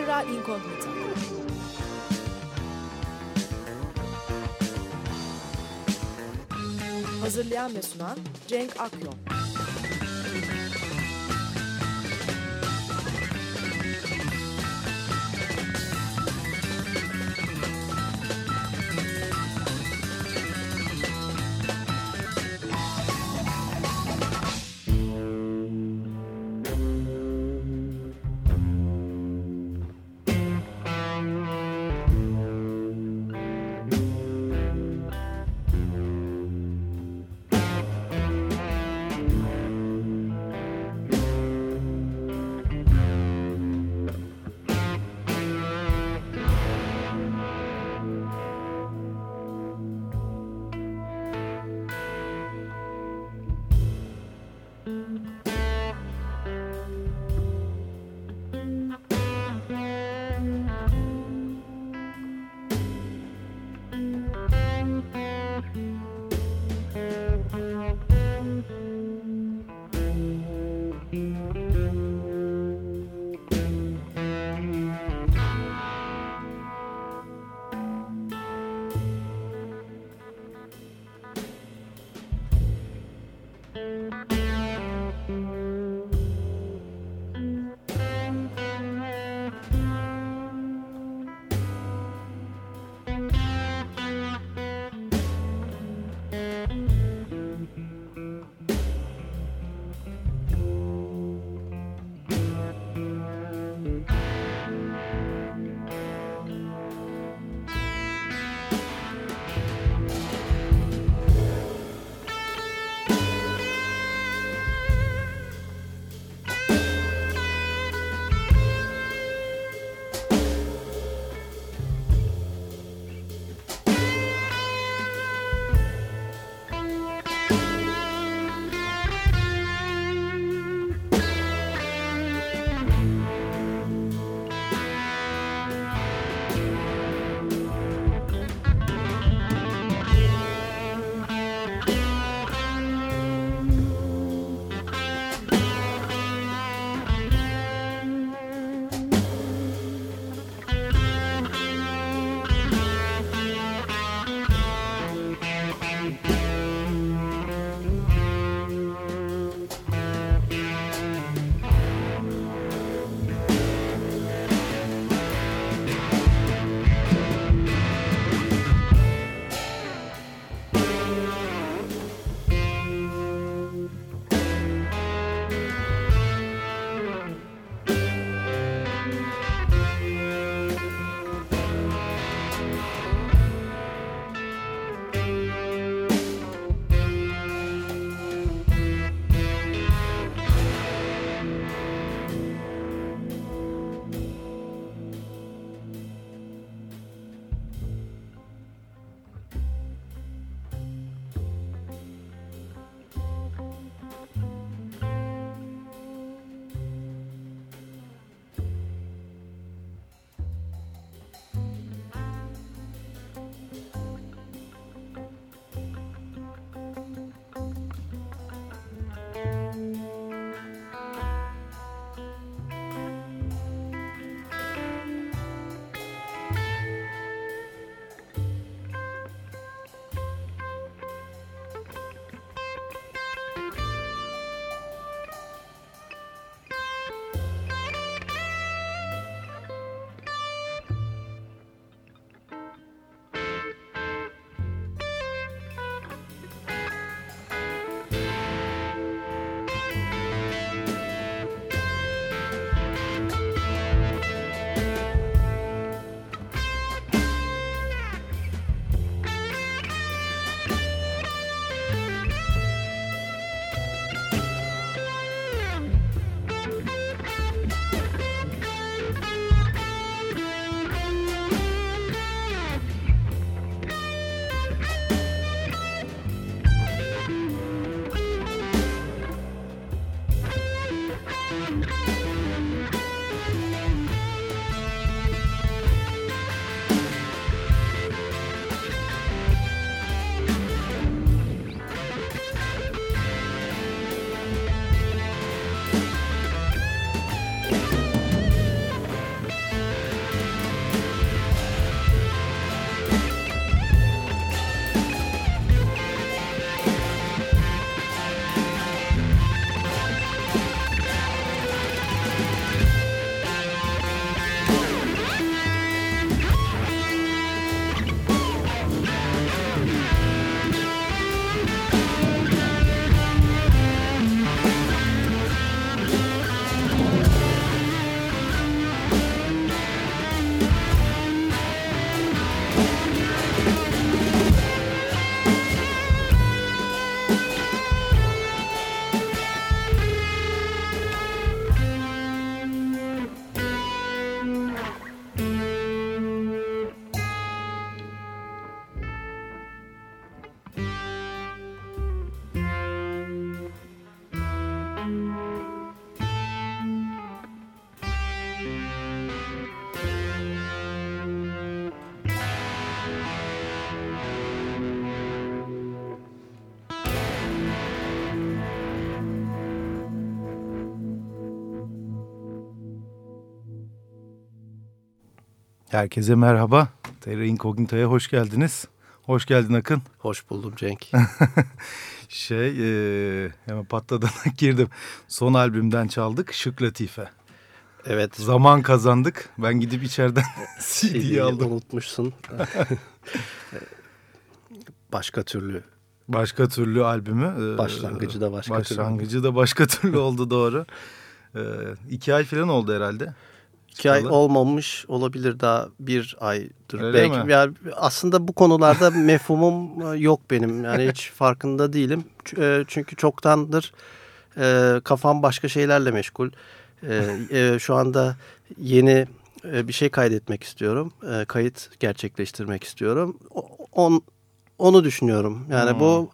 Terra Incognita. Hazırlayan ve sunan Cenk Akyon. Herkese merhaba. Terra Incognita'ya hoş geldiniz. Hoş geldin Akın. Hoş buldum Cenk. şey e, hemen patladan girdim. Son albümden çaldık Şık Latife. Evet. Zaman kazandık. Ben gidip içeriden CD'yi aldım. Unutmuşsun. başka türlü. Başka türlü albümü. E, Başlangıcı da başka Başlangıcı türlü. da başka türlü oldu doğru. E, iki ay falan oldu herhalde. İki ay olmamış olabilir daha bir aydır. Öyle Belki mi? Yani aslında bu konularda mefhumum e, yok benim. Yani hiç farkında değilim. E, çünkü çoktandır e, kafam başka şeylerle meşgul. Şu anda yeni bir şey kaydetmek istiyorum. Kayıt gerçekleştirmek istiyorum. On, onu düşünüyorum. Yani hmm. bu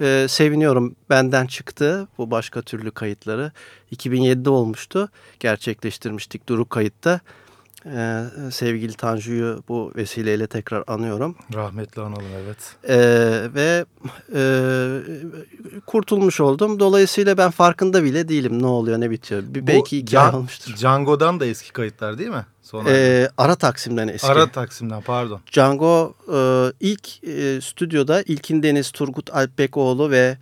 e, seviniyorum benden çıktı bu başka türlü kayıtları. 2007'de olmuştu gerçekleştirmiştik Duru kayıtta. Ee, sevgili Tanju'yu bu vesileyle tekrar anıyorum. Rahmetli analım evet. Ee, ve e, kurtulmuş oldum. Dolayısıyla ben farkında bile değilim ne oluyor ne bitiyor. Bir, belki iki ay olmuştur. Django'dan da eski kayıtlar değil mi? Sonra ee, Ara Taksim'den eski. Ara Taksim'den pardon. Django e, ilk e, stüdyoda İlkin Deniz, Turgut Alpbekoğlu ve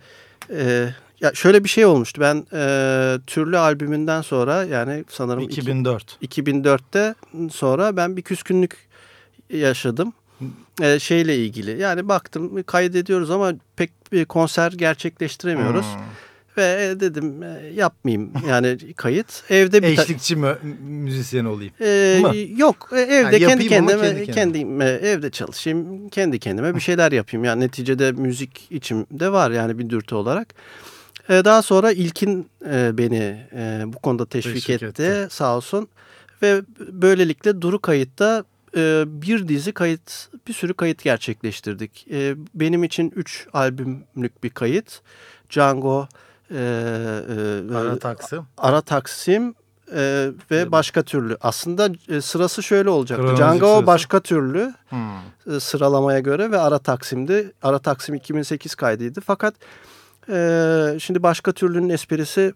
e, ya şöyle bir şey olmuştu. Ben e, türlü albümünden sonra yani sanırım 2004. 2004'te sonra ben bir küskünlük yaşadım. E, şeyle ilgili. Yani baktım kaydediyoruz ama pek bir konser gerçekleştiremiyoruz. Hmm. Ve dedim e, yapmayayım yani kayıt. Evde bir eşlikçi mü müzisyen olayım? Ee, mı? Yok e, evde yani kendi kendime kendi kendime. evde çalışayım. Kendi kendime bir şeyler yapayım. Yani neticede müzik içimde var yani bir dürtü olarak. Ee, daha sonra İlkin e, beni e, bu konuda teşvik, teşvik etti, etti sağ olsun. Ve böylelikle Duru Kayıt'ta e, bir dizi kayıt, bir sürü kayıt gerçekleştirdik. benim için üç albümlük bir kayıt. Django, Ara Taksim, Ara Taksim e, ve başka türlü. Aslında e, sırası şöyle olacaktı. Django başka türlü hmm. e, sıralamaya göre ve Ara Taksim'di. Ara Taksim 2008 kaydıydı. Fakat e, şimdi başka türlünün esprisi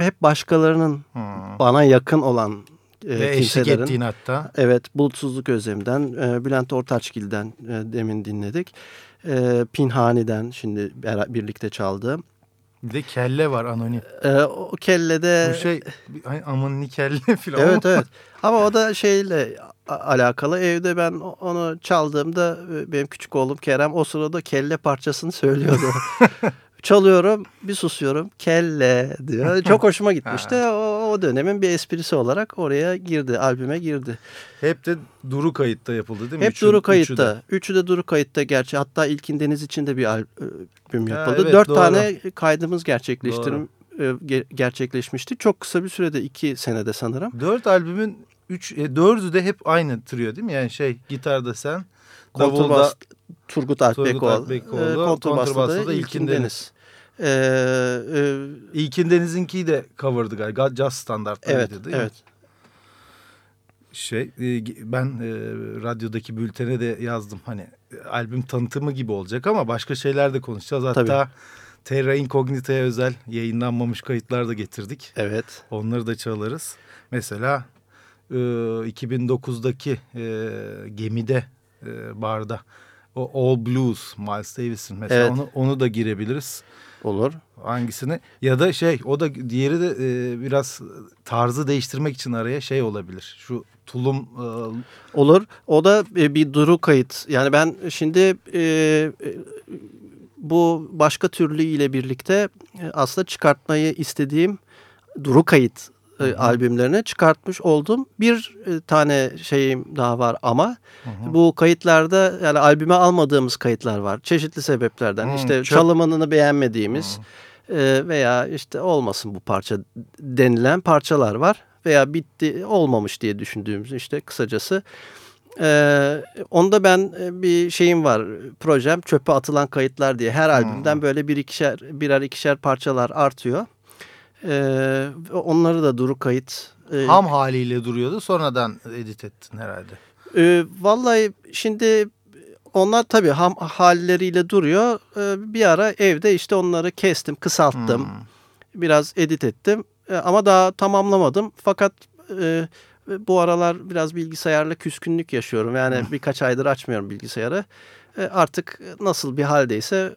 hep başkalarının hmm. bana yakın olan e, Ve eşlik ettiğin hatta. Evet, Bulutsuzluk Özlem'den, e, Bülent Ortaçgil'den e, demin dinledik. E, Pinhani'den şimdi birlikte çaldığım. Bir de kelle var anonim. E, o kellede... Bu şey aman ni kelle falan. Evet evet. Ama o da şeyle alakalı. Evde ben onu çaldığımda e, benim küçük oğlum Kerem o sırada kelle parçasını söylüyordu. Çalıyorum bir susuyorum kelle diyor. Çok hoşuma gitmişti. o, o dönemin bir esprisi olarak oraya girdi. Albüme girdi. Hep de duru kayıtta yapıldı değil mi? Hep üçü, duru kayıtta. Üçü de. üçü de duru kayıtta gerçi. Hatta İlkin Deniz için de bir albüm yapıldı. Ha, evet, Dört doğru. tane kaydımız gerçekleştirim e, gerçekleşmişti. Çok kısa bir sürede iki senede sanırım. Dört albümün üç, e, dördü de hep aynı trio değil mi? Yani şey gitarda sen, davulda Turgut Alpbekoğlu, Alpbekoğlu e, konturbasda da İlkin Deniz. Ee, e, İlkin Deniz'inki de cover'dı galiba. Jazz standartlarıydı evet, değil evet. Şey e, ben e, radyodaki bültene de yazdım hani albüm tanıtımı gibi olacak ama başka şeyler de konuşacağız. Hatta Tabii. Terra Incognita'ya özel yayınlanmamış kayıtlar da getirdik. Evet. Onları da çalarız. Mesela e, 2009'daki e, gemide e, barda o All Blues Miles Davis'in mesela evet. onu, onu da girebiliriz. Olur. Hangisini? Ya da şey o da diğeri de e, biraz tarzı değiştirmek için araya şey olabilir. Şu tulum... E... Olur. O da e, bir duru kayıt. Yani ben şimdi e, e, bu başka türlü ile birlikte e, aslında çıkartmayı istediğim duru kayıt e, albümlerini çıkartmış oldum. Bir e, tane şeyim daha var ama hı hı. bu kayıtlarda yani albüme almadığımız kayıtlar var. Çeşitli sebeplerden. Hı, işte çok... çalımını beğenmediğimiz e, veya işte olmasın bu parça denilen parçalar var. Veya bitti olmamış diye düşündüğümüz işte kısacası. Ee, onda ben e, bir şeyim var projem çöpe atılan kayıtlar diye her albümden böyle bir ikişer birer ikişer parçalar artıyor. Ee, onları da duru kayıt. E, Ham haliyle duruyordu sonradan edit ettin herhalde. E, vallahi şimdi onlar tabii ham halleriyle duruyor. E, bir ara evde işte onları kestim, kısalttım. Hmm. Biraz edit ettim. E, ama daha tamamlamadım. Fakat e, bu aralar biraz bilgisayarla küskünlük yaşıyorum. Yani birkaç aydır açmıyorum bilgisayarı. E, artık nasıl bir haldeyse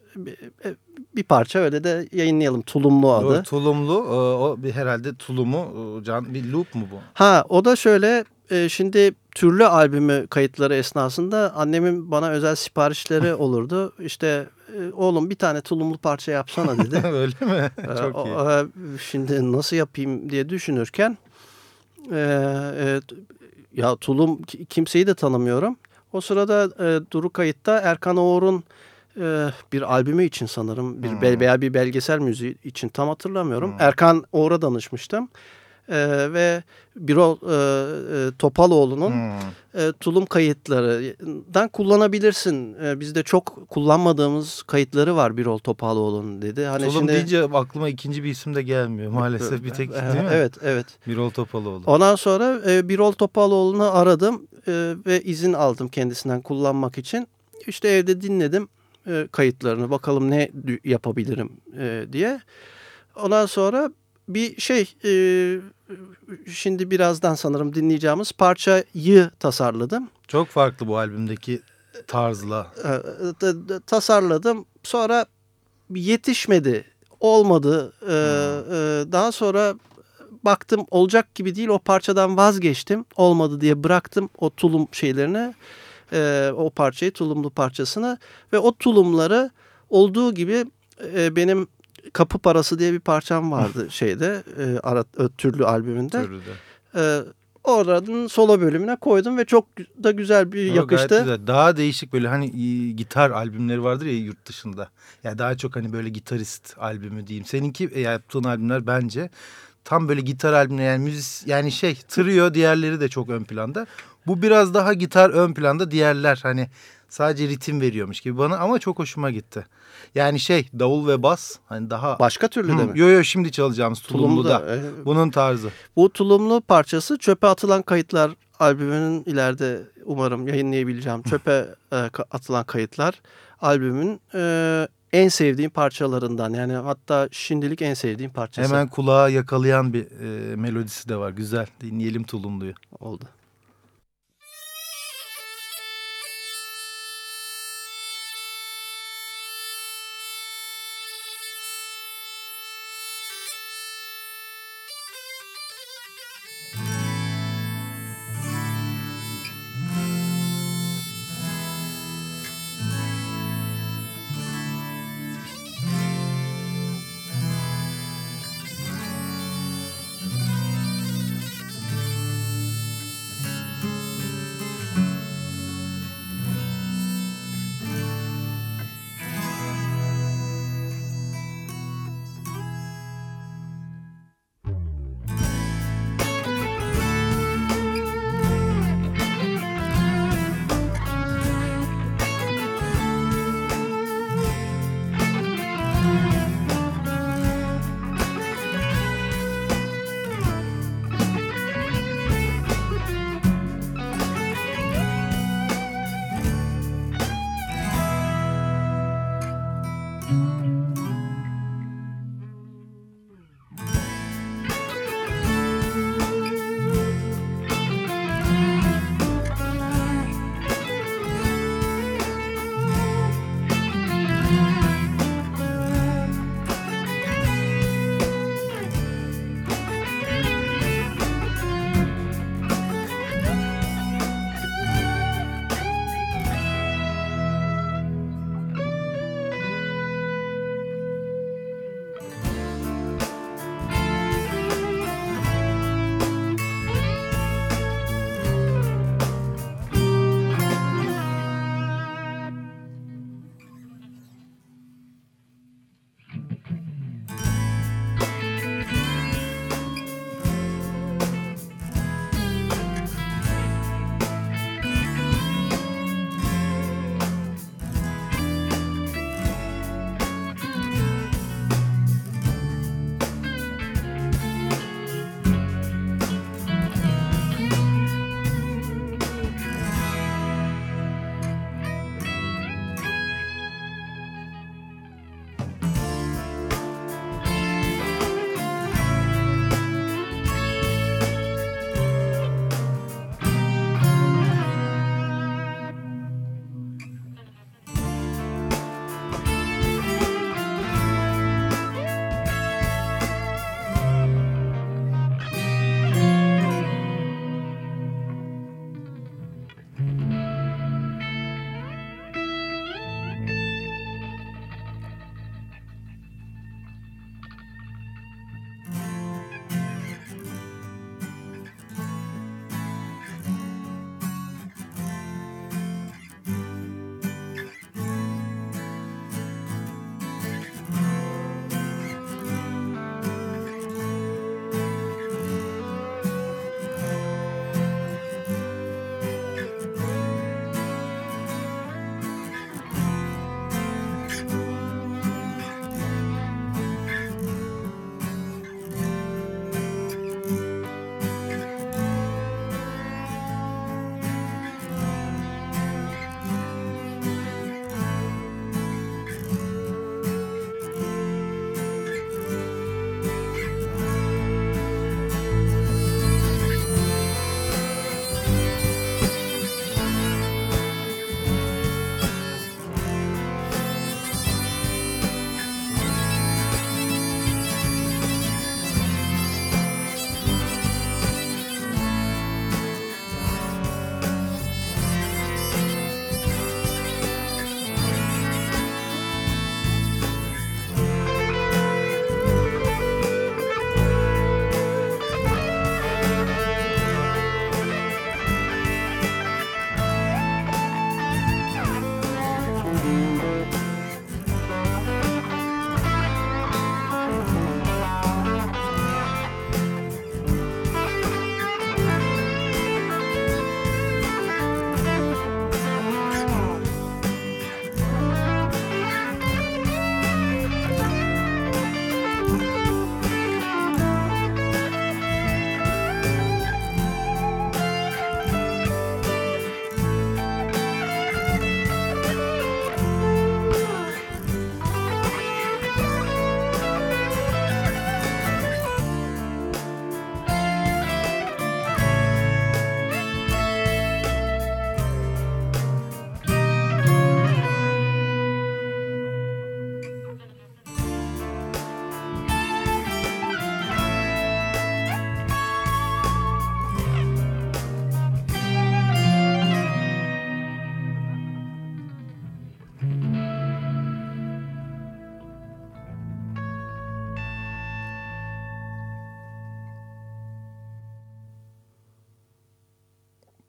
e, bir parça öyle de yayınlayalım. Tulumlu adı. Doğru, tulumlu e, o bir herhalde tulumu can bir loop mu bu? Ha o da şöyle şimdi türlü albümü kayıtları esnasında annemin bana özel siparişleri olurdu. İşte oğlum bir tane tulumlu parça yapsana dedi. öyle mi? Çok iyi. Şimdi nasıl yapayım diye düşünürken ya tulum kimseyi de tanımıyorum. O sırada e, Duru Kayıt'ta Erkan Oğur'un e, bir albümü için sanırım bir hmm. veya bir belgesel müziği için tam hatırlamıyorum. Hmm. Erkan Oğur'a danışmıştım. E, ve Birol e, e, Topaloğlu'nun hmm. e, tulum kayıtlarından kullanabilirsin. E, bizde çok kullanmadığımız kayıtları var Birol Topaloğlu'nun dedi. Hani tulum şimdi, deyince aklıma ikinci bir isim de gelmiyor maalesef bir tek değil mi? Evet evet. Birol Topaloğlu. Ondan sonra e, Birol Topaloğlu'nu aradım e, ve izin aldım kendisinden kullanmak için. İşte evde dinledim e, kayıtlarını bakalım ne yapabilirim e, diye. Ondan sonra bir şey e, şimdi birazdan sanırım dinleyeceğimiz parçayı tasarladım. Çok farklı bu albümdeki tarzla. E, tasarladım sonra yetişmedi olmadı. E, hmm. e, daha sonra baktım olacak gibi değil o parçadan vazgeçtim olmadı diye bıraktım o tulum şeylerini e, o parçayı tulumlu parçasını ve o tulumları olduğu gibi e, benim Kapı Parası diye bir parçam vardı şeyde e, ara, türlü albümünde. Türlüde. E, oranın solo bölümüne koydum ve çok da güzel bir Ama yakıştı. Güzel. Daha değişik böyle hani gitar albümleri vardır ya yurt dışında. Yani daha çok hani böyle gitarist albümü diyeyim. Seninki e, yaptığın albümler bence tam böyle gitar albümleri yani müzis yani şey trio diğerleri de çok ön planda. Bu biraz daha gitar ön planda diğerler hani sadece ritim veriyormuş gibi bana ama çok hoşuma gitti. Yani şey davul ve bas hani daha... Başka türlü de mi? Yo yo şimdi çalacağımız tulumlu, da. E, bunun tarzı. Bu tulumlu parçası çöpe atılan kayıtlar albümünün ileride umarım yayınlayabileceğim çöpe e, atılan kayıtlar albümün e, en sevdiğim parçalarından. Yani hatta şimdilik en sevdiğim parçası. Hemen kulağa yakalayan bir e, melodisi de var. Güzel. Dinleyelim tulumluyu. Oldu.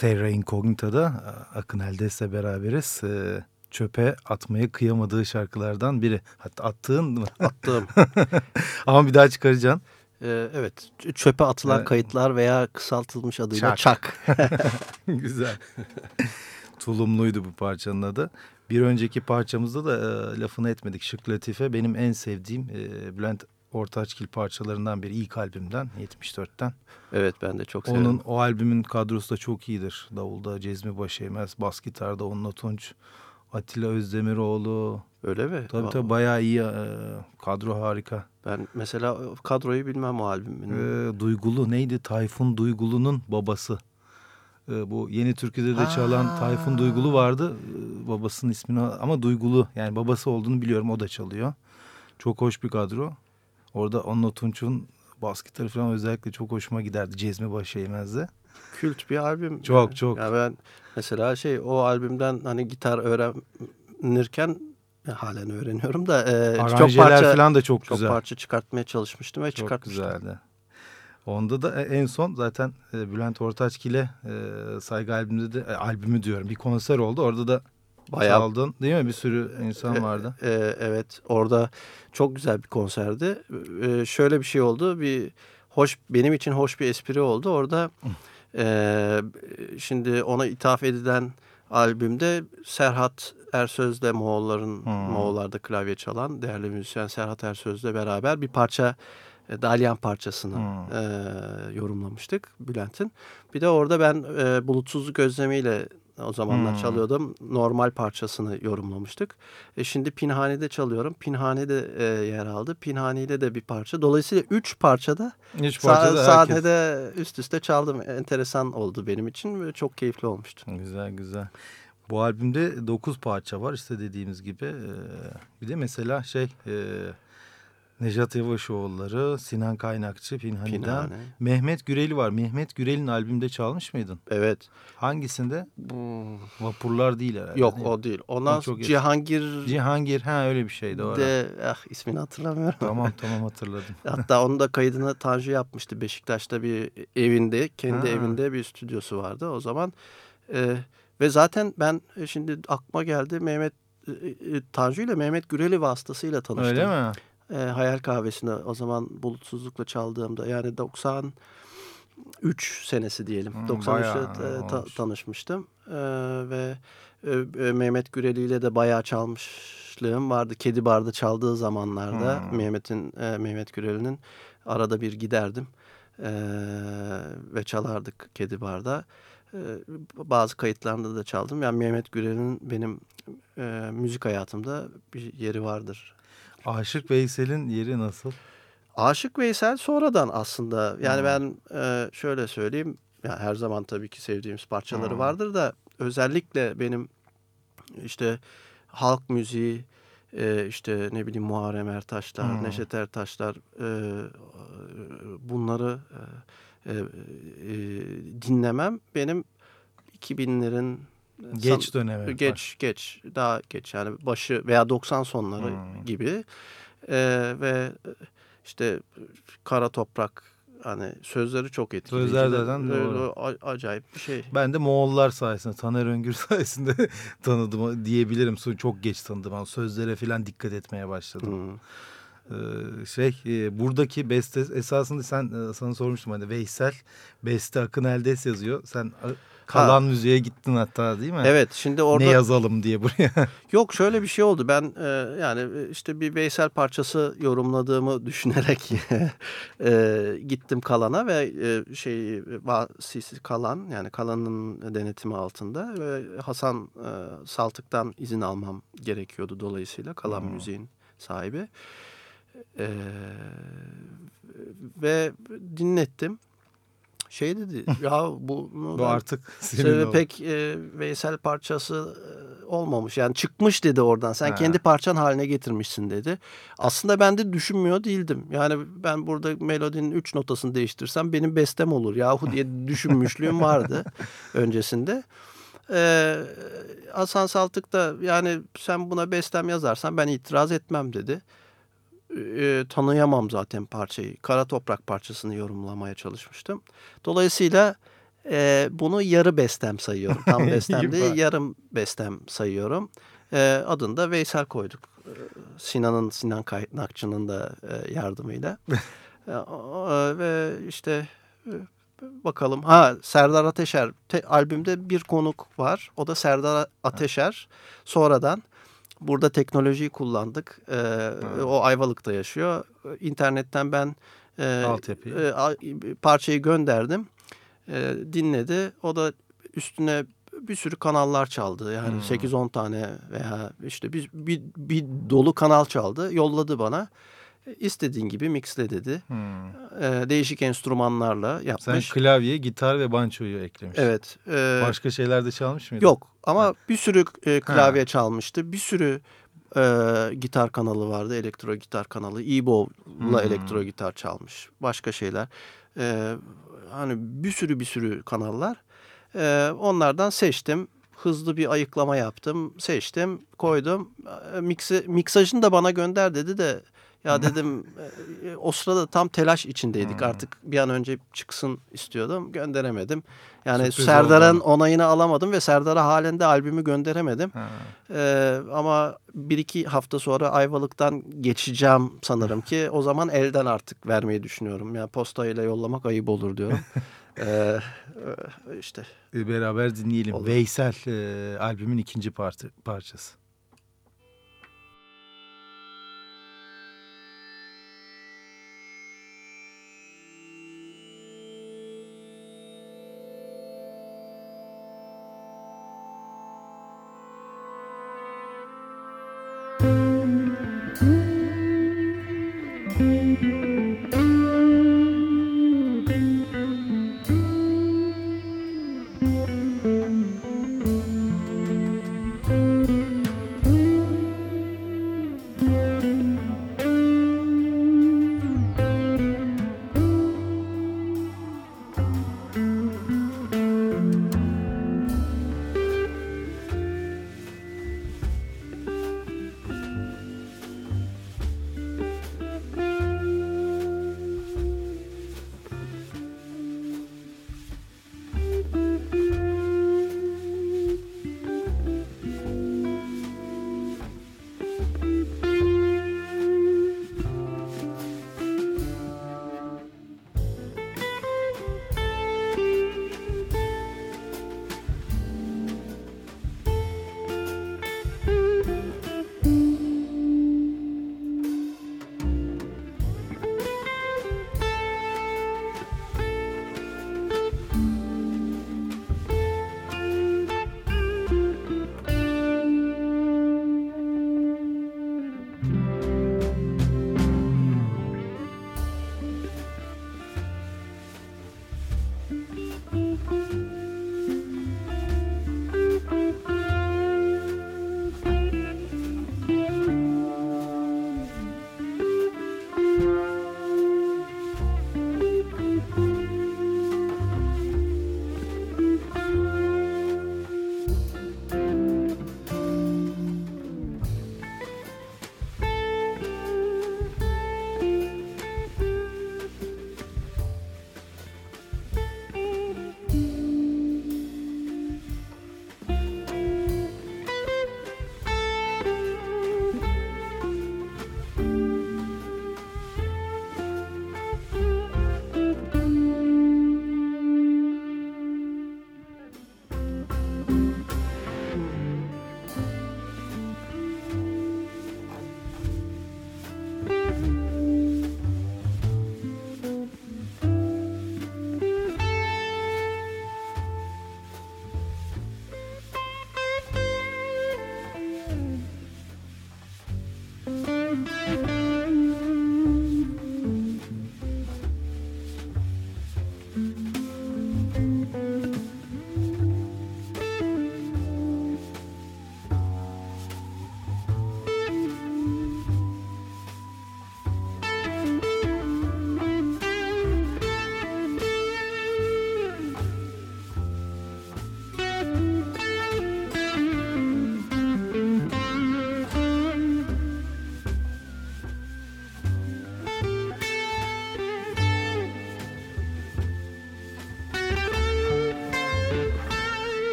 Terra Incognita'da e, Akın Eldes'le beraberiz. E, çöpe atmaya kıyamadığı şarkılardan biri. Hatta attığın mı? Attığım. Ama bir daha çıkaracaksın. Ee, evet. Çöpe atılan evet. kayıtlar veya kısaltılmış adıyla Çak. Çak. Güzel. Tulumluydu bu parçanın adı. Bir önceki parçamızda da e, lafını etmedik. Şık Latife benim en sevdiğim e, Bülent Ortaçgil parçalarından biri ilk albümden 74'ten. Evet ben de çok severim. Onun o albümün kadrosu da çok iyidir. Davulda Cezmi Başeymez, bas gitarda Onunla Tunç, Atilla Özdemiroğlu. Öyle mi? Tabii tabii bayağı iyi e, kadro harika. Ben mesela kadroyu bilmem o albümün. E, Duygulu neydi? Tayfun Duygulu'nun babası. E, bu Yeni Türkü'de de çalan ha. Tayfun Duygulu vardı. E, babasının ismini ama Duygulu yani babası olduğunu biliyorum o da çalıyor. Çok hoş bir kadro. Orada Onunla Tunç'un bas gitarı falan özellikle çok hoşuma giderdi. Cezmi Başı Eğmez'de. Kült bir albüm. Çok yani. çok. Yani ben mesela şey o albümden hani gitar öğrenirken halen öğreniyorum da e, çok parça falan da çok, çok güzel. Parça çıkartmaya çalışmıştım ve çok çıkartmıştım. güzeldi. Onda da en son zaten e, Bülent Ortaçgil'e e, saygı albümünde de e, albümü diyorum bir konser oldu. Orada da Bayağı, çaldın değil mi? Bir sürü insan vardı. E, e, evet orada çok güzel bir konserdi. E, şöyle bir şey oldu. Bir hoş benim için hoş bir espri oldu. Orada e, şimdi ona ithaf edilen albümde Serhat Ersöz'le Moğolların hmm. Moğollarda klavye çalan değerli müzisyen Serhat Ersöz'le beraber bir parça e, Dalyan parçasını hmm. e, yorumlamıştık Bülent'in. Bir de orada ben e, bulutsuzluk özlemiyle o zamanlar hmm. çalıyordum. Normal parçasını yorumlamıştık. E şimdi Pinhane'de çalıyorum. Pinhane'de e, yer aldı. Pinhane'yle de bir parça. Dolayısıyla üç parçada üç parçada sahnede üst üste çaldım. Enteresan oldu benim için ve çok keyifli olmuştu. Güzel güzel. Bu albümde dokuz parça var işte dediğimiz gibi. Ee, bir de mesela şey... E, Nejat Yavaşoğulları, Sinan Kaynakçı, Pinhani'den. Pinhane. Mehmet Güreli var. Mehmet Güreli'nin albümde çalmış mıydın? Evet. Hangisinde? Vapurlar değil herhalde. Yok değil o değil. Ondan o çok Cihangir. Cihangir ha öyle bir şeydi. Doğru. De, ah ismini hatırlamıyorum. Tamam tamam hatırladım. Hatta onun da kaydını Tanju yapmıştı. Beşiktaş'ta bir evinde, kendi ha. evinde bir stüdyosu vardı o zaman. Ee, ve zaten ben e, şimdi aklıma geldi Mehmet e, e, Tanju ile Mehmet Güreli vasıtasıyla tanıştım. Öyle mi? E, Hayal Kahvesi'nde o zaman bulutsuzlukla çaldığımda yani 93 senesi diyelim. Hmm, 93'te e, ta, tanışmıştım e, ve e, e, Mehmet Güreli ile de bayağı çalmışlığım vardı. Kedi Bar'da çaldığı zamanlarda hmm. Mehmet'in e, Mehmet Güreli'nin arada bir giderdim e, ve çalardık Kedi Bar'da. E, bazı kayıtlarında da çaldım. Yani Mehmet Gürel'in benim e, müzik hayatımda bir yeri vardır Aşık Veysel'in yeri nasıl? Aşık Veysel sonradan aslında. Yani hmm. ben e, şöyle söyleyeyim. Yani her zaman tabii ki sevdiğimiz parçaları hmm. vardır da özellikle benim işte halk müziği, e, işte ne bileyim Muharrem Ertaşlar, hmm. Neşet Ertaşlar e, bunları e, e, dinlemem benim 2000'lerin Geç dönemi. Geç var. geç daha geç yani başı veya 90 sonları hmm. gibi ee, ve işte kara toprak hani sözleri çok etkileyici. Sözler zaten doğru. Acayip bir şey. Ben de Moğollar sayesinde, Taner Öngür sayesinde tanıdım diyebilirim. Çok geç tanıdım. Sözlere falan dikkat etmeye başladım. Hmm. Şey buradaki beste esasında sen sana sormuştum hani Veysel beste Akın Eldes yazıyor. Sen Kalan ha. müziğe gittin hatta değil mi? Evet şimdi orada. Ne yazalım diye buraya. Yok şöyle bir şey oldu. Ben e, yani işte bir Veysel parçası yorumladığımı düşünerek e, gittim Kalan'a ve e, şey Vasisi Kalan yani Kalan'ın denetimi altında ve Hasan e, Saltık'tan izin almam gerekiyordu dolayısıyla Kalan hmm. müziğin sahibi. E, ve dinlettim şey dedi ya bu, bu artık sebebi pek e, Veysel parçası e, olmamış. Yani çıkmış dedi oradan. Sen ha. kendi parçan haline getirmişsin dedi. Aslında ben de düşünmüyor değildim. Yani ben burada melodinin üç notasını değiştirsem benim bestem olur yahu diye düşünmüşlüğüm vardı öncesinde. Ee, Hasan Saltık da yani sen buna bestem yazarsan ben itiraz etmem dedi e, tanıyamam zaten parçayı. Kara Toprak parçasını yorumlamaya çalışmıştım. Dolayısıyla E, bunu yarı bestem sayıyorum. Tam bestem değil yarım bestem sayıyorum. E, adını da Veysel koyduk. E, Sinan'ın, Sinan Kaynakçı'nın da e, yardımıyla. e, ve işte e, bakalım. Ha Serdar Ateşer te, albümde bir konuk var. O da Serdar Ateşer. Sonradan burada teknolojiyi kullandık. E, o Ayvalık'ta yaşıyor. İnternetten ben e, e, parçayı gönderdim. E, dinledi. O da üstüne bir sürü kanallar çaldı. Yani hmm. 8-10 tane veya işte bir, bir, bir dolu kanal çaldı. Yolladı bana. İstediğin gibi mixle dedi. Hmm. Ee, değişik enstrümanlarla yapmış. Sen klavye, gitar ve bançoyu eklemiş. Evet. E, Başka şeyler de çalmış mıydın? Yok ama ha. bir sürü e, klavye ha. çalmıştı. Bir sürü e, gitar kanalı vardı. Elektro gitar kanalı. E-Bow'la hmm. elektro gitar çalmış. Başka şeyler. E, hani bir sürü bir sürü kanallar. E, onlardan seçtim. Hızlı bir ayıklama yaptım. Seçtim, koydum. E, mixi, miksajını da bana gönder dedi de ya dedim e, o sırada tam telaş içindeydik hmm. artık bir an önce çıksın istiyordum gönderemedim. Yani Serdar'ın onayını alamadım ve Serdar'a halen de albümü gönderemedim. Ee, ama bir iki hafta sonra Ayvalık'tan geçeceğim sanırım ki o zaman elden artık vermeyi düşünüyorum. Yani postayla yollamak ayıp olur diyorum. ee, işte. Beraber dinleyelim. Olur. Veysel e, albümün ikinci parti, parçası.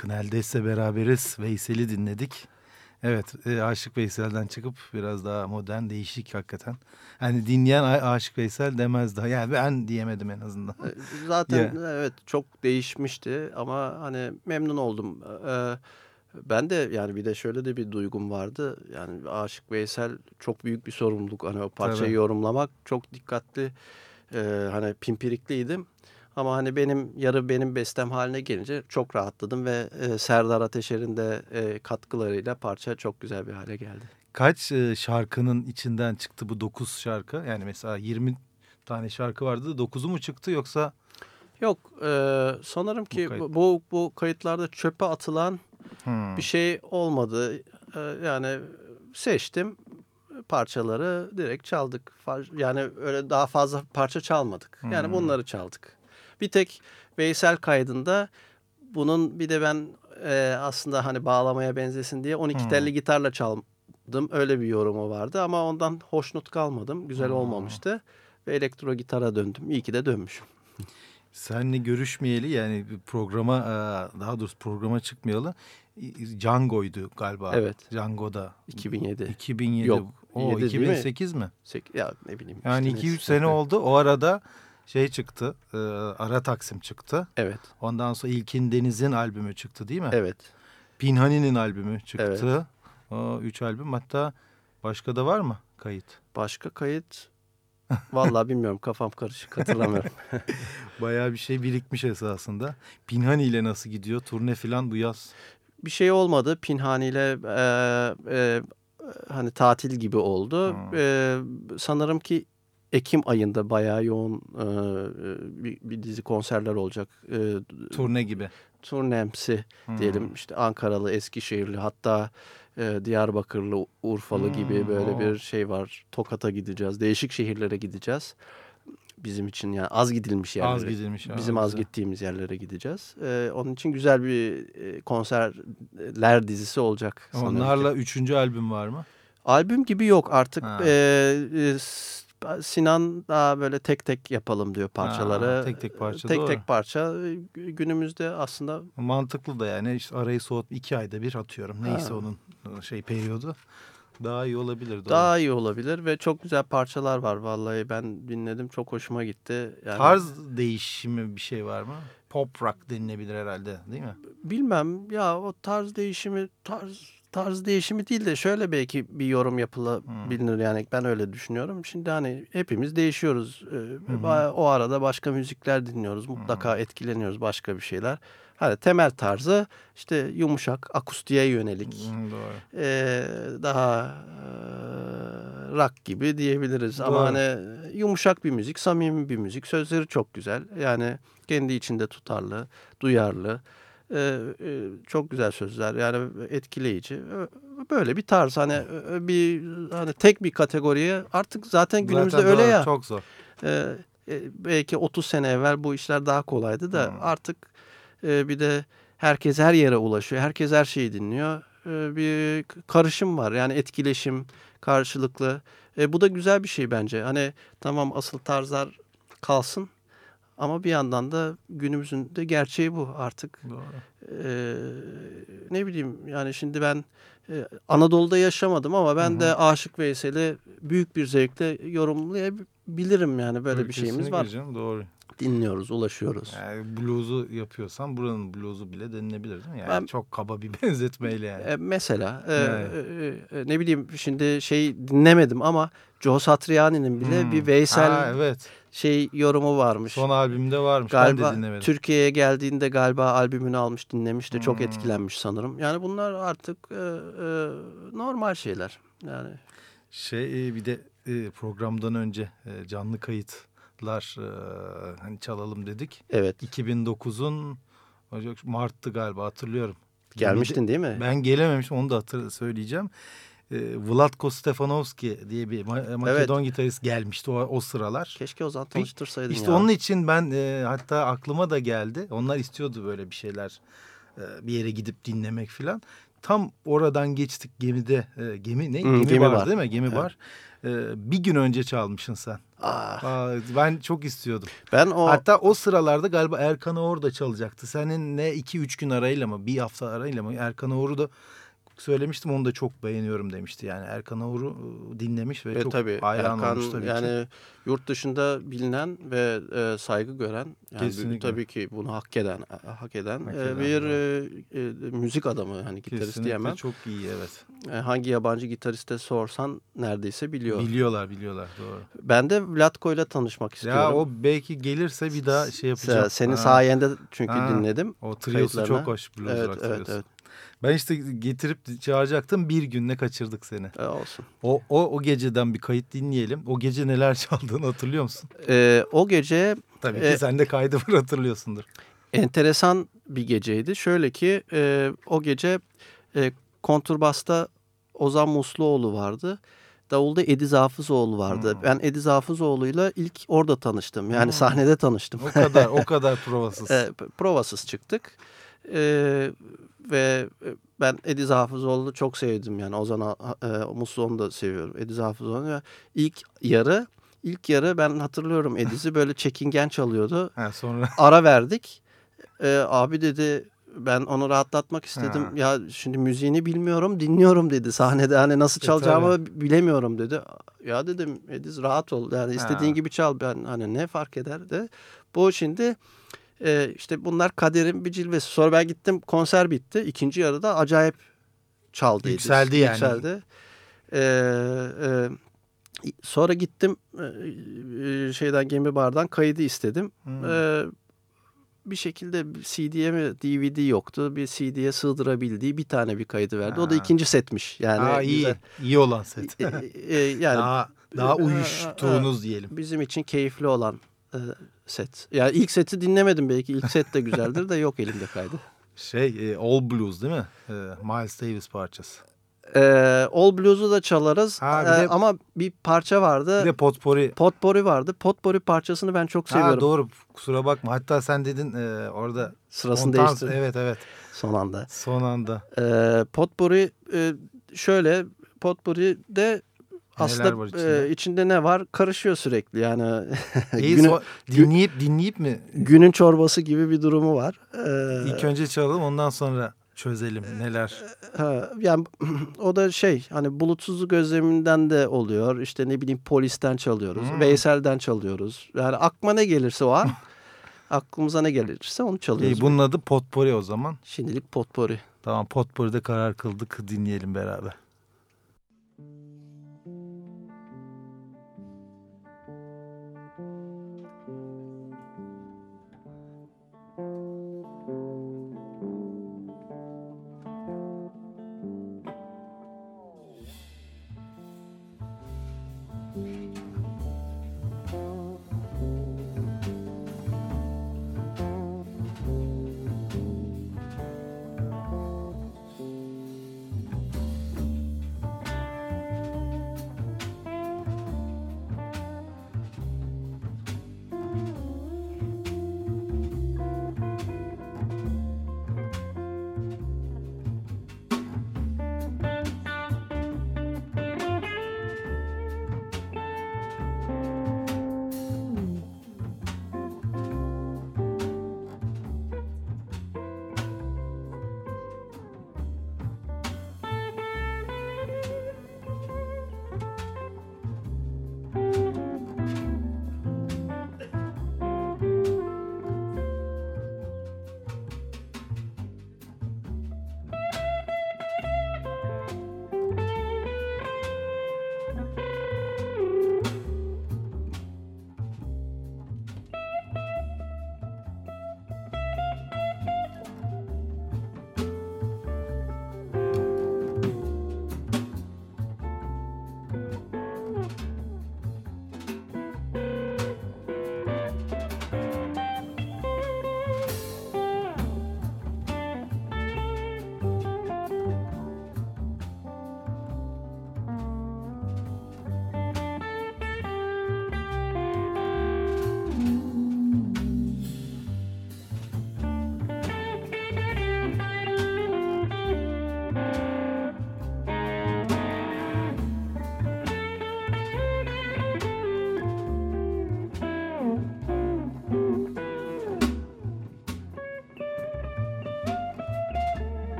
Akın Eldes'le beraberiz. Veysel'i dinledik. Evet e, Aşık Veysel'den çıkıp biraz daha modern değişik hakikaten. Hani dinleyen Aşık Veysel demez daha. Yani ben diyemedim en azından. E, zaten yeah. evet çok değişmişti ama hani memnun oldum. Ee, ben de yani bir de şöyle de bir duygum vardı. Yani Aşık Veysel çok büyük bir sorumluluk. Hani o parçayı Tabii. yorumlamak çok dikkatli. E, hani pimpirikliydim. Ama hani benim yarı benim bestem haline gelince çok rahatladım ve e, Serdar Ateşer'in de e, katkılarıyla parça çok güzel bir hale geldi. Kaç e, şarkının içinden çıktı bu dokuz şarkı? Yani mesela 20 tane şarkı vardı. Dokuzu mu çıktı yoksa? Yok e, sanırım ki bu, kayıt. bu, bu kayıtlarda çöpe atılan hmm. bir şey olmadı. E, yani seçtim parçaları direkt çaldık. Yani öyle daha fazla parça çalmadık. Yani hmm. bunları çaldık. Bir tek Veysel kaydında bunun bir de ben e, aslında hani bağlamaya benzesin diye 12 hmm. telli gitarla çaldım. Öyle bir yorumu vardı ama ondan hoşnut kalmadım. Güzel hmm. olmamıştı. Ve elektro gitara döndüm. İyi ki de dönmüşüm. Seninle görüşmeyeli yani programa e, daha doğrusu programa çıkmayalı Django'ydu galiba. Evet. Django'da. 2007. 2007. Yok. O 2008 mi? mi? Ya ne bileyim. Yani 2-3 sene oldu. O arada şey çıktı. E, Ara Taksim çıktı. Evet. Ondan sonra İlkin Deniz'in albümü çıktı değil mi? Evet. Pinhani'nin albümü çıktı. Evet. O üç albüm. Hatta başka da var mı kayıt? Başka kayıt Vallahi bilmiyorum kafam karışık hatırlamıyorum. Bayağı bir şey birikmiş esasında. Pinhani ile nasıl gidiyor? Turne falan bu yaz. Bir şey olmadı. Pinhani ile e, e, hani tatil gibi oldu. Hmm. E, sanırım ki Ekim ayında bayağı yoğun e, bir, bir dizi konserler olacak. E, Turne gibi. Turnemsi hmm. diyelim işte Ankaralı, Eskişehirli hatta e, Diyarbakırlı, Urfalı hmm. gibi böyle bir şey var. Tokat'a gideceğiz, değişik şehirlere gideceğiz. Bizim için yani az gidilmiş yerlere. Az gidilmiş. Bizim az gittiğimiz yerlere gideceğiz. Ee, onun için güzel bir konserler dizisi olacak. Onlarla üçüncü albüm var mı? Albüm gibi yok artık. E, e, Sinan daha böyle tek tek yapalım diyor parçaları. Ha, tek tek parça Tek doğru. tek parça günümüzde aslında. Mantıklı da yani işte arayı soğut iki ayda bir atıyorum. Neyse ha. onun şey periyodu. Daha iyi olabilir. Doğru. Daha iyi olabilir ve çok güzel parçalar var vallahi ben dinledim çok hoşuma gitti. Yani... Tarz değişimi bir şey var mı? Pop rock denilebilir herhalde değil mi? Bilmem ya o tarz değişimi tarz tarz değişimi değil de şöyle belki bir yorum yapılabilir hmm. yani ben öyle düşünüyorum. Şimdi hani hepimiz değişiyoruz. Hmm. O arada başka müzikler dinliyoruz. Mutlaka hmm. etkileniyoruz başka bir şeyler. Hani temel tarzı işte yumuşak, akustiğe yönelik. Hmm, doğru. E, daha e, rock gibi diyebiliriz. Doğru. Ama hani yumuşak bir müzik, samimi bir müzik. Sözleri çok güzel. Yani kendi içinde tutarlı, duyarlı. Ee, e, çok güzel sözler yani etkileyici. Böyle bir tarz hani bir hani tek bir kategoriye artık zaten günümüzde zaten öyle doğru, ya. Çok zor. Ee, e, belki 30 sene evvel bu işler daha kolaydı da hmm. artık e, bir de herkes her yere ulaşıyor. Herkes her şeyi dinliyor. E, bir karışım var yani etkileşim karşılıklı. E, bu da güzel bir şey bence. Hani tamam asıl tarzlar kalsın ama bir yandan da günümüzün de gerçeği bu artık. Doğru. Ee, ne bileyim yani şimdi ben e, Anadolu'da yaşamadım ama ben Hı -hı. de Aşık Veysel'i büyük bir zevkle yorumlayabilirim yani böyle bir şeyimiz var. Gireceğim, doğru. Dinliyoruz, ulaşıyoruz. Yani bluzu yapıyorsan buranın bluzu bile denilebilir değil mi? Yani ben, çok kaba bir benzetmeyle yani. E, mesela e, e, e, ne bileyim şimdi şey dinlemedim ama Joe Satriani'nin bile hmm. bir Veysel ha, evet şey yorumu varmış. Son albümde varmış. Galiba ben de dinlemedim. Türkiye'ye geldiğinde galiba albümünü almış dinlemiş de hmm. çok etkilenmiş sanırım. Yani bunlar artık e, e, normal şeyler. Yani şey e, bir de e, programdan önce e, canlı kayıtlar e, hani çalalım dedik. Evet. 2009'un Mart'tı galiba hatırlıyorum. Gelmiştin değil mi? Ben gelememişim onu da hatır söyleyeceğim e, Vlatko Stefanovski diye bir Makedon evet. gitarist gelmişti o, o sıralar. Keşke o zaman tanıştırsaydın İşte ya. onun için ben e, hatta aklıma da geldi. Onlar istiyordu böyle bir şeyler e, bir yere gidip dinlemek filan. tam oradan geçtik gemide. E, gemi ne? Hı, gemi, gemi var, var değil mi? Gemi evet. var. E, bir gün önce çalmışsın sen. Ah. Aa, ben çok istiyordum. Ben o Hatta o sıralarda galiba Erkan Oğur da çalacaktı. Senin ne iki üç gün arayla mı bir hafta arayla mı Erkan Oğur'u da söylemiştim onu da çok beğeniyorum demişti. Yani Erkan ıı, dinlemiş ve, ve çok tabii, hayran Erkan, olmuş tabii yani ki. yurt dışında bilinen ve e, saygı gören yani Kesinlikle. tabii ki bunu hak eden hak eden, hak e, eden bir e, e, müzik adamı hani gitarist Kesinlikle diyemem. çok iyi evet. E, hangi yabancı gitariste sorsan neredeyse biliyor. Biliyorlar biliyorlar doğru. Ben de Vlatko ile tanışmak istiyorum. Ya o belki gelirse bir daha şey yapacağım. Senin ha. sayende çünkü ha. dinledim. O triosu çok hoş blues evet, rock evet, evet. Ben işte getirip çağıracaktım bir günle kaçırdık seni. E, olsun. O, o, o geceden bir kayıt dinleyelim. O gece neler çaldığını hatırlıyor musun? Ee, o gece... Tabii ki e, sen de kaydı var hatırlıyorsundur. Enteresan bir geceydi. Şöyle ki e, o gece e, konturbasta Ozan Musluoğlu vardı. Davulda Ediz Hafızoğlu vardı. Hmm. Ben Ediz Hafızoğlu'yla ilk orada tanıştım. Yani hmm. sahnede tanıştım. O kadar o kadar provasız. e, provasız çıktık. E, ve e, ben Ediz Hafızoğlu'nu çok sevdim yani Ozan e, Muslu'nu da seviyorum Ediz Hafızoğlu'nu. İlk yarı ilk yarı ben hatırlıyorum Ediz'i böyle çekingen çalıyordu. Ha, sonra ara verdik. E, abi dedi ben onu rahatlatmak istedim. Ha. Ya şimdi müziğini bilmiyorum, dinliyorum dedi sahnede. Hani nasıl e, çalacağımı e, bilemiyorum dedi. Ya dedim Ediz rahat ol. Yani istediğin ha. gibi çal. Ben hani ne fark eder de. Bu şimdi e, işte bunlar kaderin bir cilvesi. Sonra ben gittim konser bitti. İkinci yarıda acayip çaldı. Yükseldi yani. Yükseldi. E, e, sonra gittim e, şeyden Gemi Bar'dan kaydı istedim. Hmm. E, bir şekilde CD'ye mi DVD yoktu. Bir CD'ye sığdırabildiği bir tane bir kaydı verdi. Ha. O da ikinci setmiş. Yani ha, iyi. Güzel. iyi olan set. e, e, yani daha daha uyuştuğunuz diyelim. Bizim için keyifli olan e, set. Yani ilk seti dinlemedim belki. İlk set de güzeldir de yok elimde kaydı. Şey, e, All Blues değil mi? E, Miles Davis parçası. E, All Blues'u da çalarız ha, bir e, de, ama bir parça vardı. Bir de Potpourri. Potpourri vardı. Potpourri parçasını ben çok seviyorum. Ha, doğru kusura bakma. Hatta sen dedin e, orada. Sırasını değiştirdin. Evet evet. Son anda. Son anda. E, Potpourri e, şöyle Potpourri'de aslında içinde? E, içinde ne var karışıyor sürekli yani. İyi, günü, so dinleyip dinleyip mi? Günün çorbası gibi bir durumu var. Ee, İlk önce çalalım ondan sonra çözelim neler. Ha, yani o da şey hani bulutsuzluk gözleminden de oluyor. İşte ne bileyim polisten çalıyoruz. Hmm. Veysel'den çalıyoruz. Yani akma ne gelirse o an aklımıza ne gelirse onu çalıyoruz. İyi, bunun adı potpori o zaman. Şimdilik potpori. Tamam potpori'de karar kıldık dinleyelim beraber.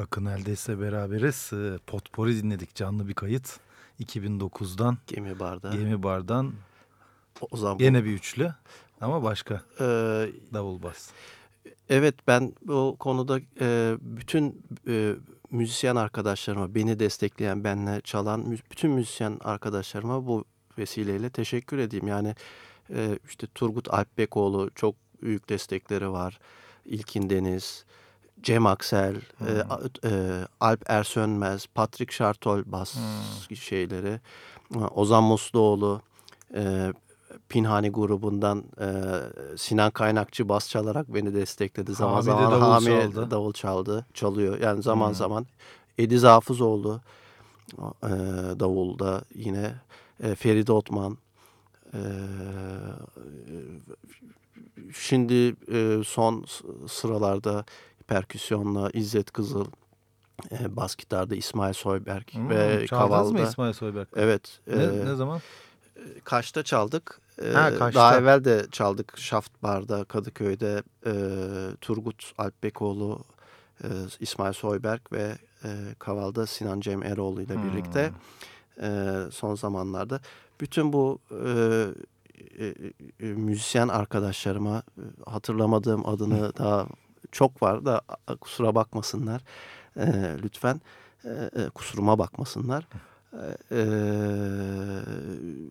Akın Eldes'le beraberiz. Ee, Potpori dinledik canlı bir kayıt. 2009'dan. Gemi Bar'dan. Gemi Bar'dan. O zaman Yine bir üçlü ama başka ee, davul bas. Evet ben bu konuda e, bütün e, müzisyen arkadaşlarıma, beni destekleyen, benle çalan bütün müzisyen arkadaşlarıma bu vesileyle teşekkür edeyim. Yani e, işte Turgut Alpbekoğlu çok büyük destekleri var. İlkin Deniz, Cem Aksel, hmm. e, e, Alp Ersönmez, Patrick Şartol bas hmm. şeyleri, Ozan Musluoğlu, e, Pinhani grubundan e, Sinan Kaynakçı bas çalarak beni destekledi. Zaman Hami zaman davul Hami çaldı. davul çaldı, çalıyor. Yani zaman hmm. zaman Ediz Hafızoğlu e, davulda yine e, Feride Otman. E, şimdi e, son sıralarda perküsyonla İzzet Kızıl, e, bas gitarda İsmail Soyberk hmm, ve Kaval'da. mı İsmail Soyberk? Evet. Ne, e, ne zaman? Kaş'ta çaldık. Ha, Kaş'ta. Daha evvel de çaldık Şaft Bar'da, Kadıköy'de e, Turgut Alpbekoğlu, e, İsmail Soyberk ve e, Kaval'da Sinan Cem Eroğlu ile birlikte hmm. e, son zamanlarda. Bütün bu e, e, e, müzisyen arkadaşlarıma hatırlamadığım adını daha çok var da kusura bakmasınlar e, lütfen e, kusuruma bakmasınlar. E,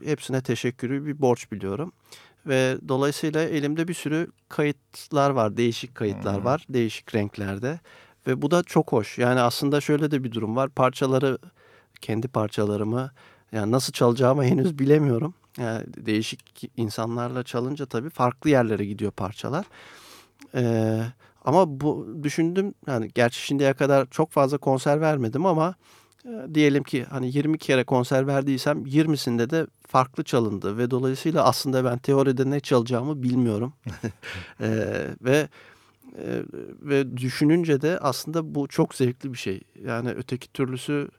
hepsine teşekkürü bir borç biliyorum. Ve dolayısıyla elimde bir sürü kayıtlar var, değişik kayıtlar hmm. var, değişik renklerde. Ve bu da çok hoş. Yani aslında şöyle de bir durum var. Parçaları, kendi parçalarımı yani nasıl çalacağımı henüz bilemiyorum. Yani değişik insanlarla çalınca tabii farklı yerlere gidiyor parçalar. Ee, ama bu düşündüm yani gerçi şimdiye kadar çok fazla konser vermedim ama e, diyelim ki hani 20 kere konser verdiysem 20'sinde de farklı çalındı ve dolayısıyla aslında ben teoride ne çalacağımı bilmiyorum. e, ve e, ve düşününce de aslında bu çok zevkli bir şey. Yani öteki türlüsü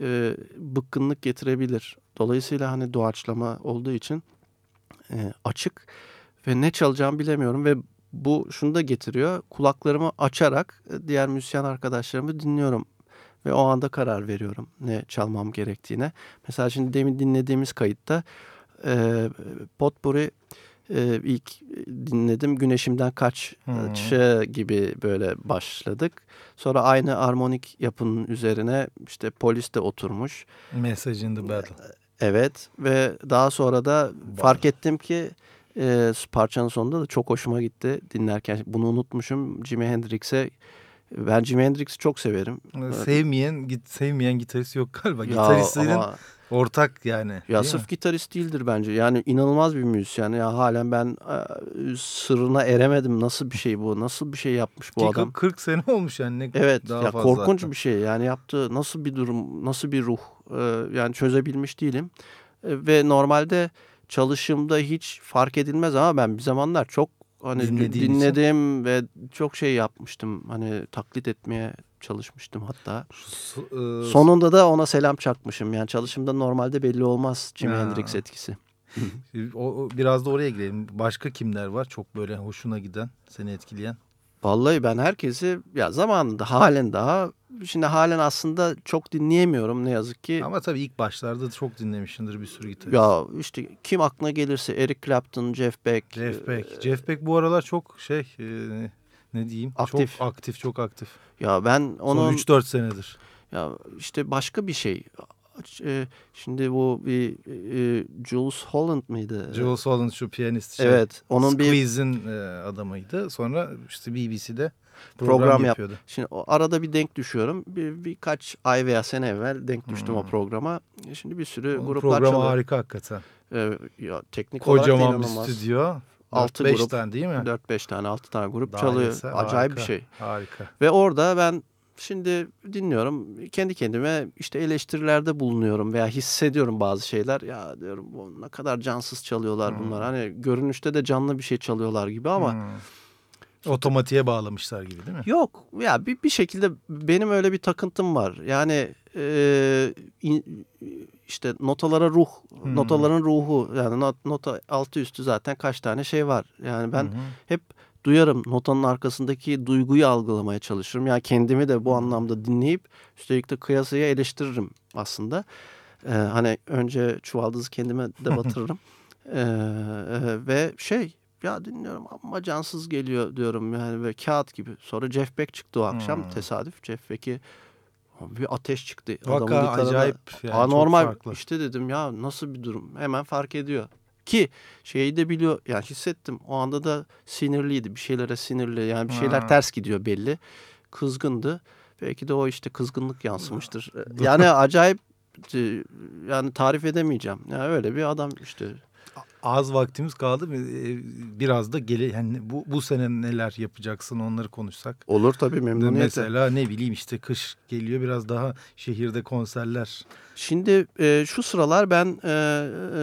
e, bıkkınlık getirebilir. Dolayısıyla hani doğaçlama olduğu için e, açık ve ne çalacağımı bilemiyorum ve bu şunu da getiriyor. Kulaklarımı açarak e, diğer müzisyen arkadaşlarımı dinliyorum ve o anda karar veriyorum ne çalmam gerektiğine. Mesela şimdi demin dinlediğimiz kayıtta e, Potpourri e, ilk dinledim Güneşimden Kaç hmm. gibi böyle başladık. Sonra aynı armonik yapının üzerine işte polis de oturmuş. Message in the Battle. Evet ve daha sonra da Var. fark ettim ki e, parçanın sonunda da çok hoşuma gitti dinlerken. Bunu unutmuşum. Jimi Hendrix'e ben Jimi Hendrix'i çok severim. Sevmeyen git sevmeyen gitarist yok galiba. Ya Gitaristlerin ama, ortak yani. Ya sırf mi? gitarist değildir bence. Yani inanılmaz bir müzisyen. Ya halen ben e, sırrına eremedim. Nasıl bir şey bu? Nasıl bir şey yapmış bu Ki adam? 40 sene olmuş yani. Ne evet. Daha ya korkunç zaten. bir şey. Yani yaptığı nasıl bir durum, nasıl bir ruh? E, yani çözebilmiş değilim. E, ve normalde çalışımda hiç fark edilmez ama ben bir zamanlar çok hani dinledim için. ve çok şey yapmıştım. Hani taklit etmeye çalışmıştım hatta. Su, e, Sonunda da ona selam çakmışım. Yani çalışımda normalde belli olmaz Jimi. Hendrix etkisi. o, biraz da oraya gidelim. Başka kimler var çok böyle hoşuna giden, seni etkileyen? Vallahi ben herkesi ya zamanında halen daha şimdi halen aslında çok dinleyemiyorum ne yazık ki. Ama tabii ilk başlarda çok dinlemişsindir bir sürü gitarist. Ya işte kim aklına gelirse Eric Clapton, Jeff Beck. Jeff Beck. E, Jeff Beck bu aralar çok şey e, ne diyeyim? Aktif. Çok aktif, çok aktif. Ya ben onun... Son 3-4 senedir. Ya işte başka bir şey. E, şimdi bu bir e, Jules Holland mıydı? Jules Holland şu piyanist. Şey, evet. Onun Squeeze'in bir... adamıydı. Sonra işte BBC'de program, program yapıyordu. Yap. Şimdi o arada bir denk düşüyorum. Bir, birkaç ay veya sene evvel denk düştüm hmm. o programa. Şimdi bir sürü Onun gruplar Program çalıyor. harika hakikaten. Ee, ya teknik Kocaman olarak bir stüdyo. 6 grup. tane değil mi? 4-5 tane 6 tane grup Daha çalıyor. Acayip harika, bir şey. Harika. Ve orada ben şimdi dinliyorum. Kendi kendime işte eleştirilerde bulunuyorum veya hissediyorum bazı şeyler. Ya diyorum bu ne kadar cansız çalıyorlar hmm. bunlar. Hani görünüşte de canlı bir şey çalıyorlar gibi ama hmm. Otomatiğe bağlamışlar gibi değil mi? Yok ya bir, bir şekilde benim öyle bir takıntım var. Yani e, in, işte notalara ruh, hmm. notaların ruhu yani not, nota altı üstü zaten kaç tane şey var. Yani ben hmm. hep duyarım. Notanın arkasındaki duyguyu algılamaya çalışırım. Yani kendimi de bu anlamda dinleyip üstelik de kıyasaya eleştiririm aslında. Ee, hani önce çuvaldızı kendime de batırırım. ee, ve şey ya dinliyorum ama cansız geliyor diyorum yani ve kağıt gibi. Sonra Jeff Beck çıktı o akşam hmm. tesadüf. Jeff Beck'i bir ateş çıktı. Vaka acayip. Yani anormal işte dedim ya nasıl bir durum hemen fark ediyor. Ki şeyi de biliyor yani hissettim o anda da sinirliydi bir şeylere sinirli yani bir şeyler ha. ters gidiyor belli. Kızgındı. Belki de o işte kızgınlık yansımıştır. Yani acayip e, yani tarif edemeyeceğim. Yani öyle bir adam işte az vaktimiz kaldı. E, biraz da gele yani bu bu sene neler yapacaksın onları konuşsak. Olur tabii memnuniyetle. Mesela ne bileyim işte kış geliyor biraz daha şehirde konserler. Şimdi e, şu sıralar ben e, e,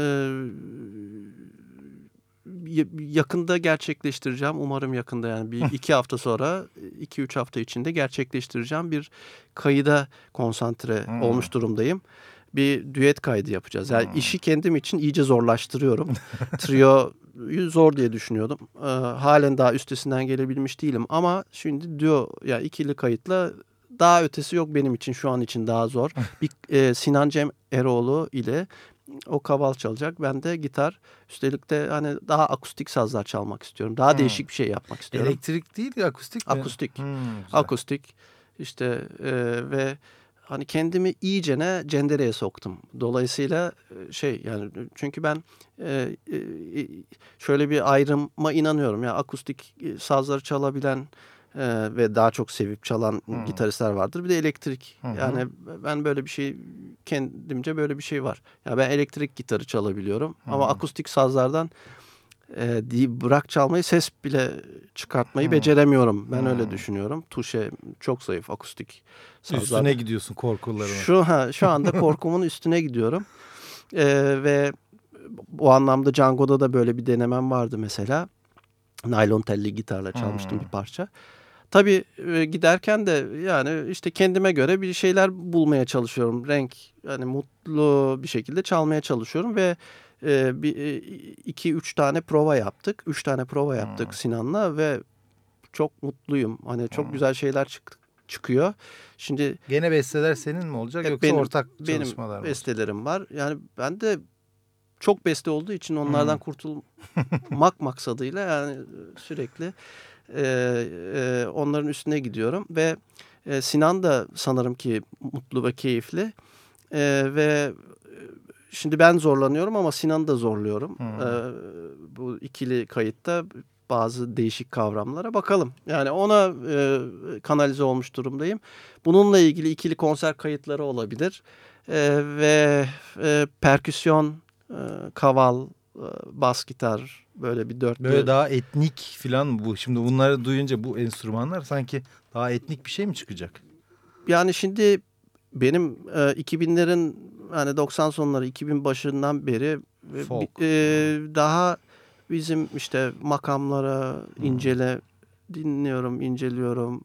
yakında gerçekleştireceğim. Umarım yakında yani bir iki hafta sonra iki üç hafta içinde gerçekleştireceğim bir kayıda konsantre hmm. olmuş durumdayım bir düet kaydı yapacağız. Yani hmm. işi kendim için iyice zorlaştırıyorum. Trio zor diye düşünüyordum. Ee, halen daha üstesinden gelebilmiş değilim ama şimdi duo ya yani ikili kayıtla daha ötesi yok benim için şu an için daha zor. bir e, Sinan Cem Eroğlu ile o kaval çalacak. Ben de gitar. Üstelik de hani daha akustik sazlar çalmak istiyorum. Daha hmm. değişik bir şey yapmak istiyorum. Elektrik değil akustik mi? Akustik. Hmm, akustik. İşte e, ve hani kendimi iyicene cendereye soktum. Dolayısıyla e, şey yani çünkü ben e, e, e, şöyle bir ayrıma inanıyorum. Ya yani akustik sazları çalabilen e, ve daha çok sevip çalan hmm. gitaristler vardır. Bir de elektrik. Hmm. Yani ben böyle bir şey kendimce böyle bir şey var. Ya yani ben elektrik gitarı çalabiliyorum hmm. ama akustik sazlardan e, bırak çalmayı ses bile çıkartmayı hmm. beceremiyorum. Ben hmm. öyle düşünüyorum. Tuşe çok zayıf akustik sazlar. Üstüne gidiyorsun korkularına. Şu, ha, şu anda korkumun üstüne gidiyorum. E, ve bu anlamda Django'da da böyle bir denemem vardı mesela. Naylon telli gitarla çalmıştım hmm. bir parça. Tabii e, giderken de yani işte kendime göre bir şeyler bulmaya çalışıyorum. Renk yani mutlu bir şekilde çalmaya çalışıyorum ve e, bir, e, iki üç tane prova yaptık. Üç tane prova yaptık hmm. Sinan'la ve çok mutluyum. Hani çok hmm. güzel şeyler çıktı çıkıyor. Şimdi gene besteler senin mi olacak yoksa benim, ortak çalışmalar benim mı? bestelerim var. Yani ben de çok beste olduğu için onlardan hmm. kurtulmak maksadıyla yani sürekli e, e, onların üstüne gidiyorum ve e, Sinan da sanırım ki mutlu ve keyifli e, ve Şimdi ben zorlanıyorum ama Sinan'ı da zorluyorum. Hmm. Ee, bu ikili kayıtta bazı değişik kavramlara bakalım. Yani ona e, kanalize olmuş durumdayım. Bununla ilgili ikili konser kayıtları olabilir. E, ve e, perküsyon, e, kaval, e, bas gitar böyle bir dörtlü. Böyle daha etnik falan bu. Şimdi bunları duyunca bu enstrümanlar sanki daha etnik bir şey mi çıkacak? Yani şimdi benim e, 2000'lerin hani 90 sonları 2000 başından beri Folk. e, daha bizim işte makamlara hmm. incele dinliyorum, inceliyorum,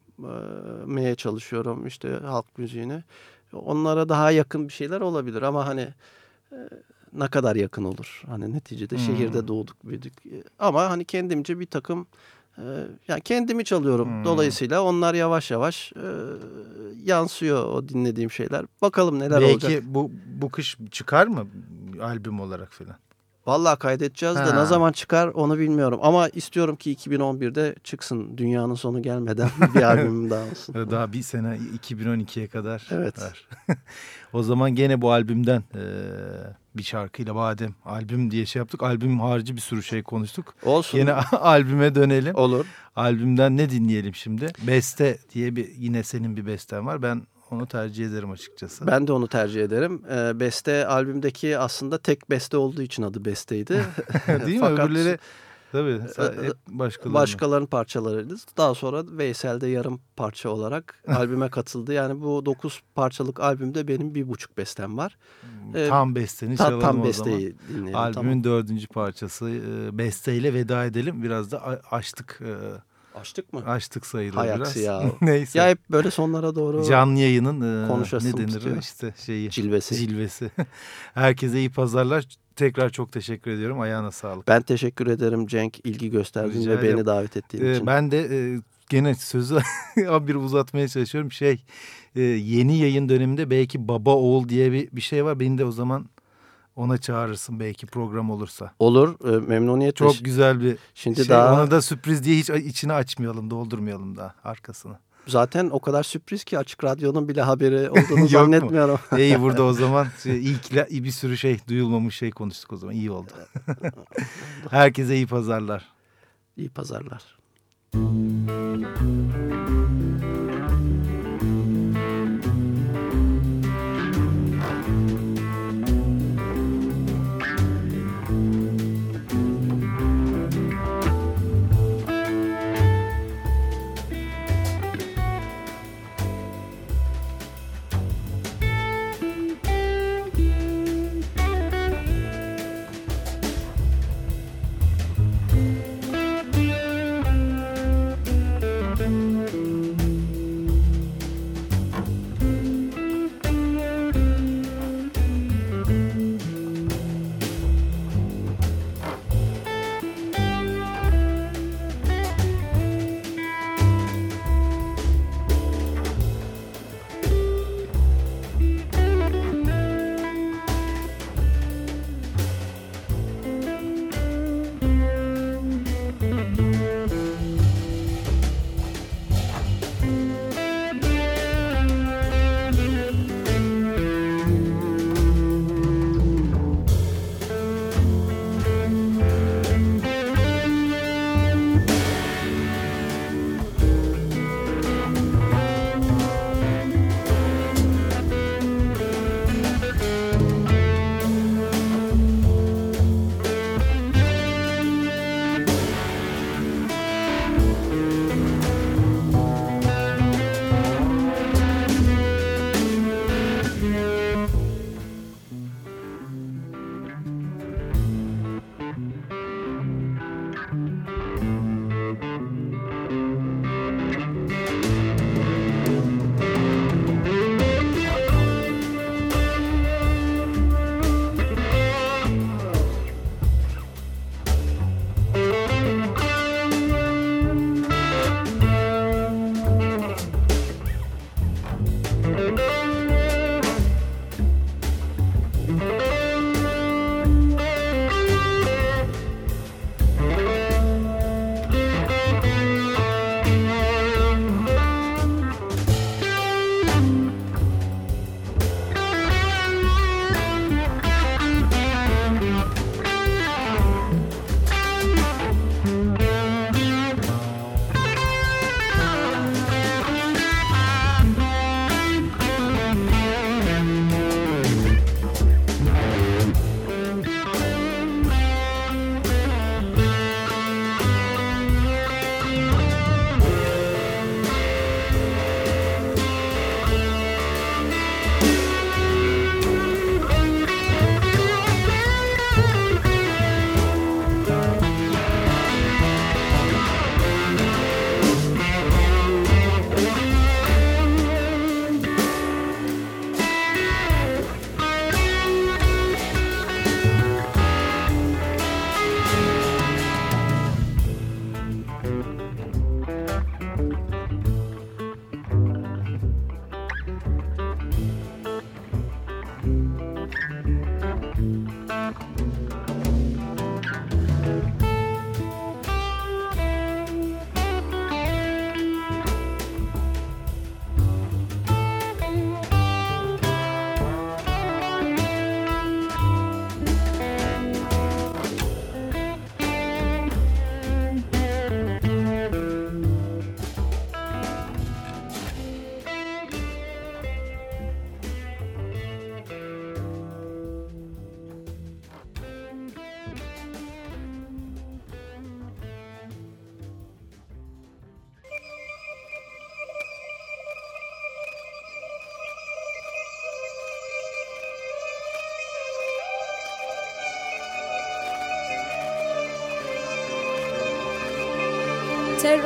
meye çalışıyorum işte halk müziğini. Onlara daha yakın bir şeyler olabilir ama hani e, ne kadar yakın olur? Hani neticede hmm. şehirde doğduk, büyüdük. Ama hani kendimce bir takım e, yani kendimi çalıyorum. Hmm. Dolayısıyla onlar yavaş yavaş e, yansıyor o dinlediğim şeyler. Bakalım neler Belki olacak. Belki bu bu kış çıkar mı albüm olarak falan? Vallahi kaydedeceğiz ha. de ne zaman çıkar onu bilmiyorum. Ama istiyorum ki 2011'de çıksın. Dünyanın sonu gelmeden bir albümüm daha olsun. daha bir sene 2012'ye kadar evet. o zaman gene bu albümden e, bir şarkıyla badem albüm diye şey yaptık. Albüm harici bir sürü şey konuştuk. Olsun. Yine albüme dönelim. Olur. Albümden ne dinleyelim şimdi? Beste diye bir yine senin bir besten var. Ben onu tercih ederim açıkçası. Ben de onu tercih ederim. Ee, beste albümdeki aslında tek beste olduğu için adı besteydi. Değil mi? Fakat, Öbürleri tabii e, hep başkalarının. başkalarının parçalarıydı. Daha sonra Veysel'de yarım parça olarak albüme katıldı. Yani bu dokuz parçalık albümde benim bir buçuk bestem var. Hmm, ee, tam besteni ta, çalalım tam o besteyi zaman. dinleyelim. Albümün tamam. dördüncü parçası e, besteyle veda edelim. Biraz da açtık e, Açtık mı? Açtık sayılır Hay biraz. ya. Neyse. Ya hep böyle sonlara doğru Canlı yayının e, ne denir tutuyor. işte şeyi. cilvesi. Cilvesi. Herkese iyi pazarlar. Tekrar çok teşekkür ediyorum. Ayağına sağlık. Ben teşekkür ederim Cenk ilgi gösterdiğin Rica ve ederim. beni davet ettiğin Ee, için. ben de e, gene sözü bir uzatmaya çalışıyorum. Şey e, yeni yayın döneminde belki baba oğul diye bir, bir şey var. Beni de o zaman ona çağırırsın belki program olursa. Olur e, memnuniyetle. Çok güzel bir Şimdi şey. daha Ona da sürpriz diye hiç içini açmayalım, doldurmayalım da arkasını. zaten o kadar sürpriz ki açık radyonun bile haberi olduğunu Yok mu? zannetmiyorum. İyi burada o zaman şey, ilk bir sürü şey duyulmamış şey konuştuk o zaman. İyi oldu. Herkese iyi pazarlar. İyi pazarlar.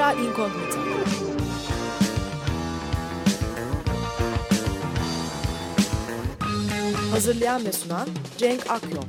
Terra Incognita Hazırlayan ve sunan Cenk Akyon